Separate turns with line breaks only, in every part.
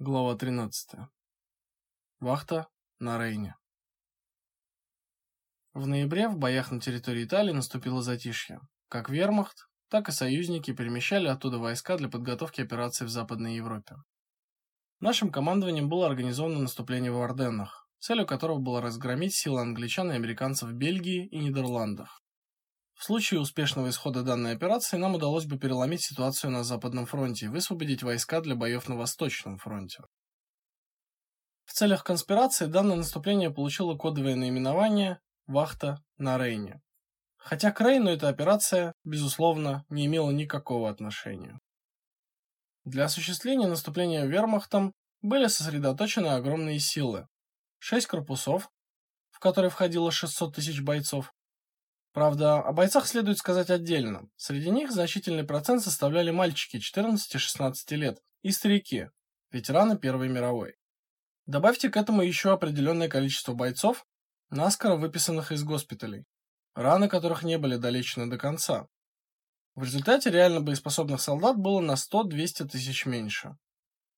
Глава 13. Вахта на Рейне. В ноябре в боях на территории Италии наступило затишье. Как Вермахт, так и союзники перемещали оттуда войска для подготовки операций в Западной Европе. Нашим командованием было организовано наступление в Орденнах, целью которого было разгромить силы англичан и американцев в Бельгии и Нидерландах. В случае успешного исхода данной операции нам удалось бы переломить ситуацию на Западном фронте и высвободить войска для боев на Восточном фронте. В целях конспирации данное наступление получило кодовое наименование «Вахта на Рейне». Хотя к Рейну эта операция, безусловно, не имела никакого отношения. Для осуществления наступления вермахтом были сосредоточены огромные силы. Шесть корпусов, в которые входило 600 тысяч бойцов, Правда, о бойцах следует сказать отдельно. Среди них значительный процент составляли мальчики 14-16 лет и старики, ветераны Первой мировой. Добавьте к этому еще определенное количество бойцов, наскоро выписанных из госпиталей, раны которых не были долечены до конца. В результате реально боеспособных солдат было на 100-200 тысяч меньше.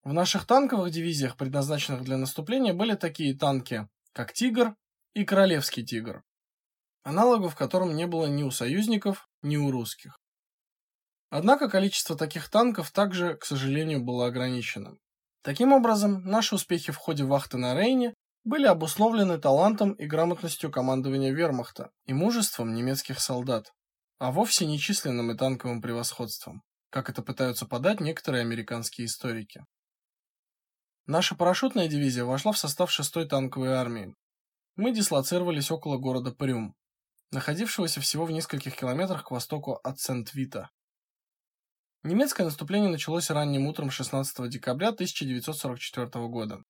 В наших танковых дивизиях, предназначенных для наступления, были такие танки, как «Тигр» и «Королевский тигр», аналогов которым не было ни у союзников, ни у русских. Однако количество таких танков также, к сожалению, было ограниченным. Таким образом, наши успехи в ходе вахты на Рейне были обусловлены талантом и грамотностью командования Вермахта и мужеством немецких солдат, а вовсе не численным и танковым превосходством, как это пытаются подать некоторые американские историки. Наша парашютная дивизия вошла в состав 6-й танковой армии. Мы дислоцировались около города Прюм, находившегося всего в нескольких километрах к востоку от Сент-Вита. Немецкое наступление началось ранним утром 16 декабря 1944 года.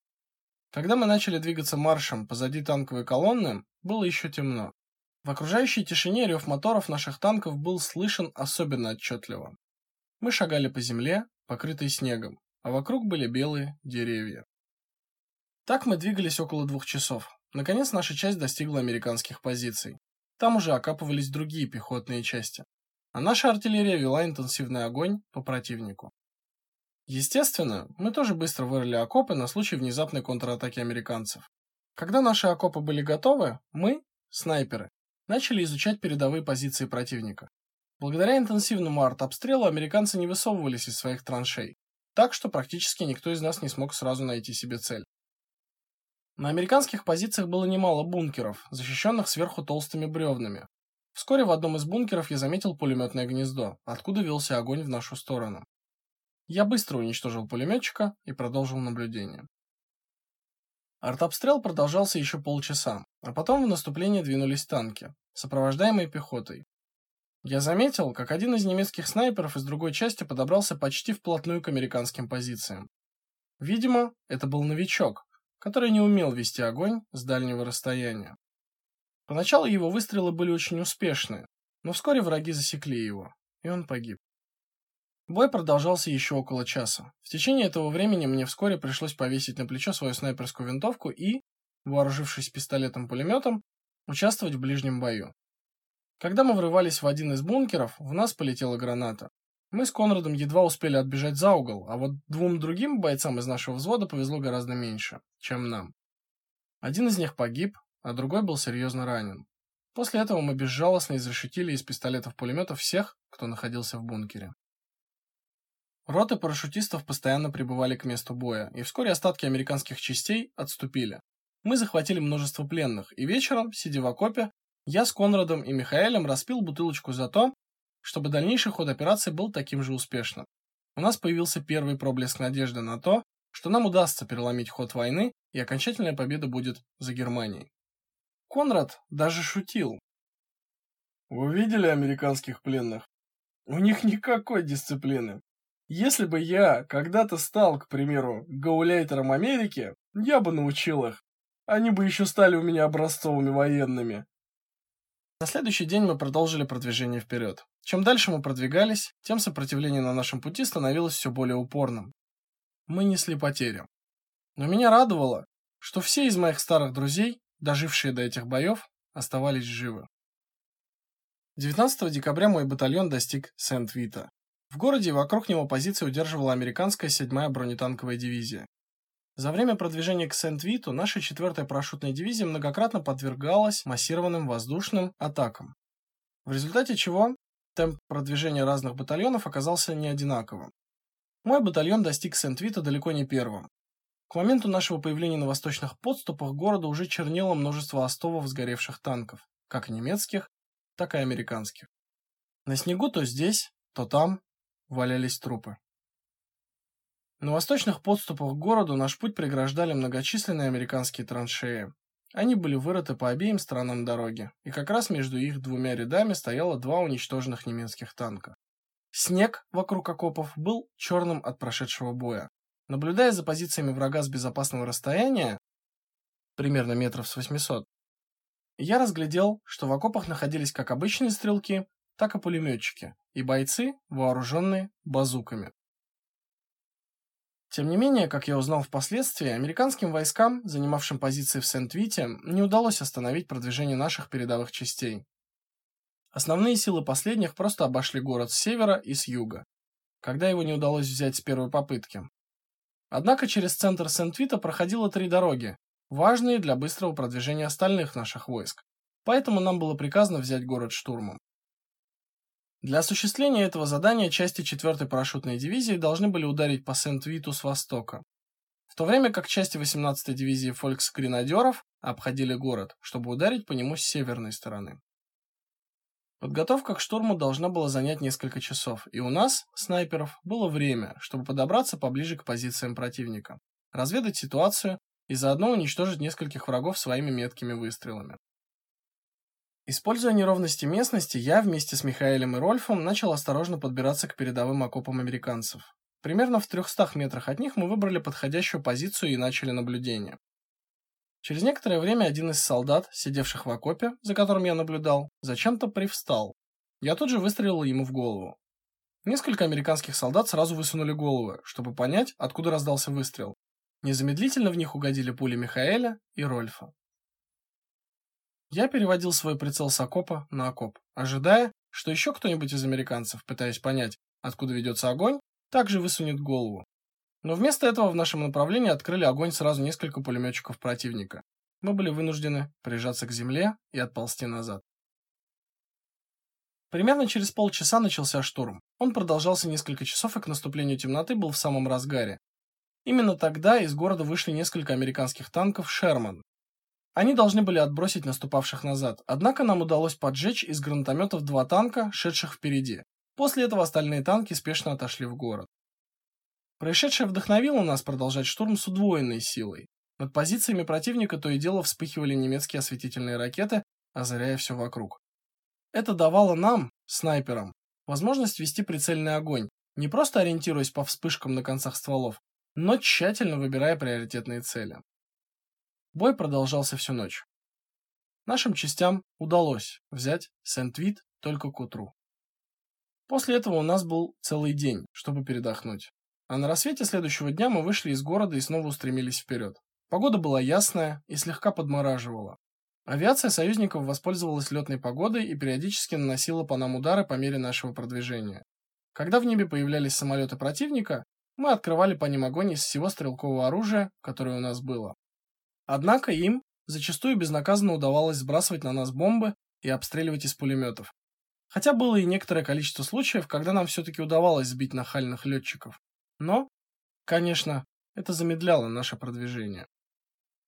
Когда мы начали двигаться маршем позади танковой колонны, было еще темно. В окружающей тишине рев моторов наших танков был слышен особенно отчетливо. Мы шагали по земле, покрытой снегом, а вокруг были белые деревья. Так мы двигались около двух часов. Наконец наша часть достигла американских позиций. Там уже окапывались другие пехотные части, а наша артиллерия вела интенсивный огонь по противнику. Естественно, мы тоже быстро вырыли окопы на случай внезапной контратаки американцев. Когда наши окопы были готовы, мы, снайперы, начали изучать передовые позиции противника. Благодаря интенсивному артобстрелу американцы не высовывались из своих траншей, так что практически никто из нас не смог сразу найти себе цель. На американских позициях было немало бункеров, защищенных сверху толстыми бревнами. Вскоре в одном из бункеров я заметил пулеметное гнездо, откуда велся огонь в нашу сторону. Я быстро уничтожил пулеметчика и продолжил наблюдение. Артобстрел продолжался еще полчаса, а потом в наступление двинулись танки, сопровождаемые пехотой. Я заметил, как один из немецких снайперов из другой части подобрался почти вплотную к американским позициям. Видимо, это был новичок, который не умел вести огонь с дальнего расстояния. Поначалу его выстрелы были очень успешны, но вскоре враги засекли его, и он погиб. Бой продолжался еще около часа. В течение этого времени мне вскоре пришлось повесить на плечо свою снайперскую винтовку и, вооружившись пистолетом-пулеметом, участвовать в ближнем бою. Когда мы врывались в один из бункеров, в нас полетела граната. Мы с Конрадом едва успели отбежать за угол, а вот двум другим бойцам из нашего взвода повезло гораздо меньше, чем нам. Один из них погиб, а другой был серьезно ранен. После этого мы безжалостно изрешетили из пистолетов-пулеметов всех, кто находился в бункере. Роты парашютистов постоянно прибывали к месту боя, и вскоре остатки американских частей отступили. Мы захватили множество пленных, и вечером, сидя в окопе, я с Конрадом и Михаэлем распил бутылочку за то, чтобы дальнейший ход операции был таким же успешным. У нас появился первый проблеск надежды на то, что нам удастся переломить ход войны и окончательная победа будет за Германией. Конрад даже шутил. Вы видели американских пленных? У них никакой дисциплины. Если бы я когда-то стал, к примеру, гауляйтером Америки, я бы научил их. Они бы еще стали у меня образцовыми военными. На следующий день мы продолжили продвижение вперед. Чем дальше мы продвигались, тем сопротивление на нашем пути становилось все более упорным. Мы несли потери. Но меня радовало, что все из моих старых друзей, дожившие до этих боев, оставались живы. 19 декабря мой батальон достиг Сент-Вита. В городе и вокруг него позиции удерживала американская 7-я бронетанковая дивизия. За время продвижения к Сент-Виту наша 4-я парашютная дивизия многократно подвергалась массированным воздушным атакам. В результате чего темп продвижения разных батальонов оказался не одинаковым. Мой батальон достиг Сент-Вита далеко не первым. К моменту нашего появления на восточных подступах города уже чернело множество остовов сгоревших танков, как немецких, так и американских. На снегу то здесь, то там валялись трупы. На восточных подступах к городу наш путь преграждали многочисленные американские траншеи. Они были вырыты по обеим сторонам дороги, и как раз между их двумя рядами стояло два уничтоженных немецких танка. Снег вокруг окопов был черным от прошедшего боя. Наблюдая за позициями врага с безопасного расстояния, примерно метров с 800, я разглядел, что в окопах находились как обычные стрелки, так и пулеметчики, и бойцы, вооруженные базуками. Тем не менее, как я узнал впоследствии, американским войскам, занимавшим позиции в Сент-Вите, не удалось остановить продвижение наших передовых частей. Основные силы последних просто обошли город с севера и с юга, когда его не удалось взять с первой попытки. Однако через центр Сент-Вита проходило три дороги, важные для быстрого продвижения остальных наших войск. Поэтому нам было приказано взять город штурмом. Для осуществления этого задания части 4-й парашютной дивизии должны были ударить по Сент-Виту с востока, в то время как части 18-й дивизии фольксгренадеров обходили город, чтобы ударить по нему с северной стороны. Подготовка к штурму должна была занять несколько часов, и у нас, снайперов, было время, чтобы подобраться поближе к позициям противника, разведать ситуацию и заодно уничтожить нескольких врагов своими меткими выстрелами. Используя неровности местности, я вместе с Михаилом и Рольфом начал осторожно подбираться к передовым окопам американцев. Примерно в 300 метрах от них мы выбрали подходящую позицию и начали наблюдение. Через некоторое время один из солдат, сидевших в окопе, за которым я наблюдал, зачем-то привстал. Я тут же выстрелил ему в голову. Несколько американских солдат сразу высунули головы, чтобы понять, откуда раздался выстрел. Незамедлительно в них угодили пули Михаэля и Рольфа. Я переводил свой прицел с окопа на окоп, ожидая, что еще кто-нибудь из американцев, пытаясь понять, откуда ведется огонь, также высунет голову. Но вместо этого в нашем направлении открыли огонь сразу несколько пулеметчиков противника. Мы были вынуждены прижаться к земле и отползти назад. Примерно через полчаса начался штурм. Он продолжался несколько часов и к наступлению темноты был в самом разгаре. Именно тогда из города вышли несколько американских танков Шерман, они должны были отбросить наступавших назад, однако нам удалось поджечь из гранатометов два танка, шедших впереди. После этого остальные танки спешно отошли в город. Происшедшее вдохновило нас продолжать штурм с удвоенной силой. Над позициями противника то и дело вспыхивали немецкие осветительные ракеты, озаряя все вокруг. Это давало нам, снайперам, возможность вести прицельный огонь, не просто ориентируясь по вспышкам на концах стволов, но тщательно выбирая приоритетные цели. Бой продолжался всю ночь. Нашим частям удалось взять Сент-Вит только к утру. После этого у нас был целый день, чтобы передохнуть. А на рассвете следующего дня мы вышли из города и снова устремились вперед. Погода была ясная и слегка подмораживала. Авиация союзников воспользовалась летной погодой и периодически наносила по нам удары по мере нашего продвижения. Когда в небе появлялись самолеты противника, мы открывали по ним огонь из всего стрелкового оружия, которое у нас было. Однако им зачастую безнаказанно удавалось сбрасывать на нас бомбы и обстреливать из пулеметов. Хотя было и некоторое количество случаев, когда нам все таки удавалось сбить нахальных летчиков. Но, конечно, это замедляло наше продвижение.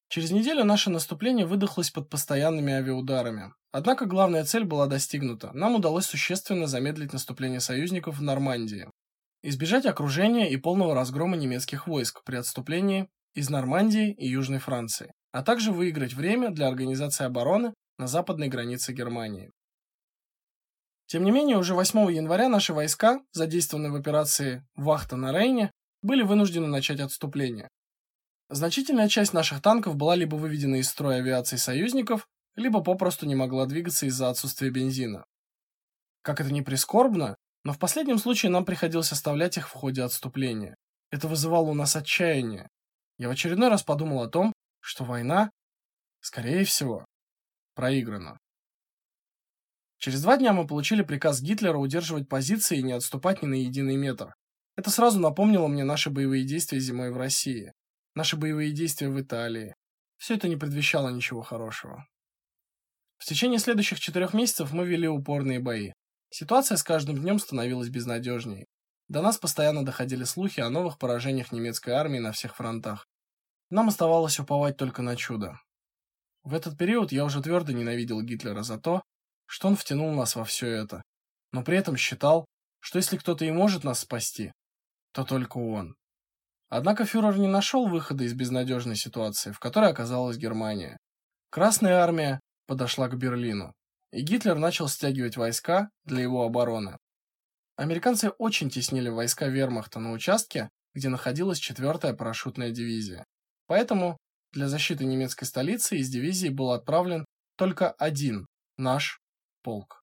Через неделю наше наступление выдохлось под постоянными авиаударами. Однако главная цель была достигнута. Нам удалось существенно замедлить наступление союзников в Нормандии, избежать окружения и полного разгрома немецких войск при отступлении из Нормандии и Южной Франции, а также выиграть время для организации обороны на западной границе Германии. Тем не менее, уже 8 января наши войска, задействованные в операции Вахта на Рейне, были вынуждены начать отступление. Значительная часть наших танков была либо выведена из строя авиации союзников, либо попросту не могла двигаться из-за отсутствия бензина. Как это ни прискорбно, но в последнем случае нам приходилось оставлять их в ходе отступления. Это вызывало у нас отчаяние, я в очередной раз подумал о том, что война, скорее всего, проиграна. Через два дня мы получили приказ Гитлера удерживать позиции и не отступать ни на единый метр. Это сразу напомнило мне наши боевые действия зимой в России. наши боевые действия в Италии. Все это не предвещало ничего хорошего. В течение следующих четырех месяцев мы вели упорные бои. Ситуация с каждым днем становилась безнадежнее. До нас постоянно доходили слухи о новых поражениях немецкой армии на всех фронтах. Нам оставалось уповать только на чудо. В этот период я уже твердо ненавидел Гитлера за то, что он втянул нас во все это, но при этом считал, что если кто-то и может нас спасти, то только он. Однако фюрер не нашел выхода из безнадежной ситуации, в которой оказалась Германия. Красная армия подошла к Берлину, и Гитлер начал стягивать войска для его обороны. Американцы очень теснили войска Вермахта на участке, где находилась 4-я парашютная дивизия. Поэтому для защиты немецкой столицы из дивизии был отправлен только один наш полк.